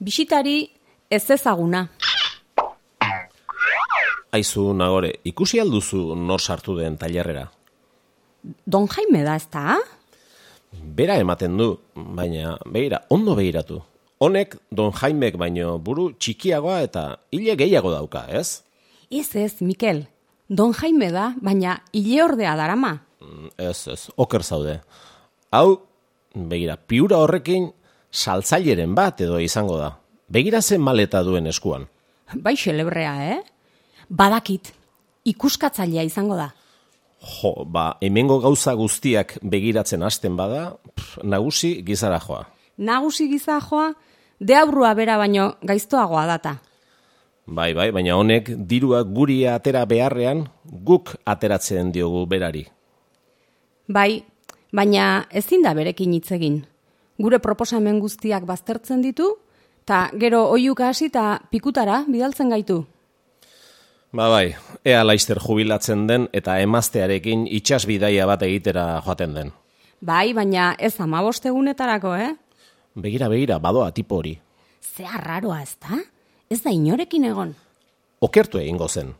bisitari ez ezaguna. Aizu, nagore, ikusi alduzu nor sartu den tailerrera? Don Jaime da, ezta? Bera ematen du, baina beira, ondo behiratu. Honek Don Jaimek baino buru txikiagoa eta hile gehiago dauka, ez? Ez ez, Mikel. Don Jaime da, baina hile ordea darama. Mm, Ez, ez, oker zaude. Hau, begira, piura horrekin saltzaileren bat edo izango da. Begira zen maleta duen eskuan. Bai xelebrea, eh? Badakit, ikuskatzailea izango da. Jo, ba, hemengo gauza guztiak begiratzen hasten bada, pff, nagusi gizara joa. Nagusi giza joa, deabrua bera baino gaiztoagoa data. Bai, bai, baina honek dirua guri atera beharrean, guk ateratzen diogu berari. Bai, baina ezin da berekin hitz egin. Gure proposamen guztiak baztertzen ditu, eta gero oiuka hasi eta pikutara bidaltzen gaitu. Ba bai, ea laister jubilatzen den eta emaztearekin itxasbidaia bat egitera joaten den. Bai, baina ez amabost egunetarako, eh? Begira, begira, badoa tipo hori. Zea raroa, ez da? Ez da inorekin egon. Okertu egingo zen.